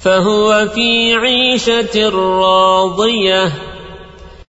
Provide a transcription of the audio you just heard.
فهو في عيشة راضية.